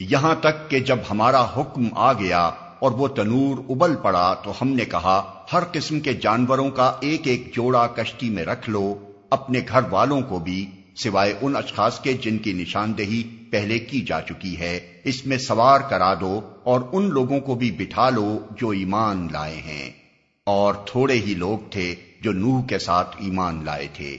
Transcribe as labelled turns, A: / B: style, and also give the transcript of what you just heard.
A: یہاں تک کہ جب ہمارا حکم آ گیا اور وہ تنور ابل پڑا تو ہم نے کہا، ہر قسم کے جانوروں کا ایک ایک جوڑا کشتی میں رکھ لو، اپنے گھر والوں کو بھی، سوائے ان اشخاص کے جن کی نشاندہی پہلے کی جا چکی ہے، اس میں سوار کرا دو اور ان لوگوں کو بھی بٹھا لو جو ایمان لائے ہیں۔ اور تھوڑے ہی لوگ تھے جو نوح کے ساتھ ایمان لائے تھے۔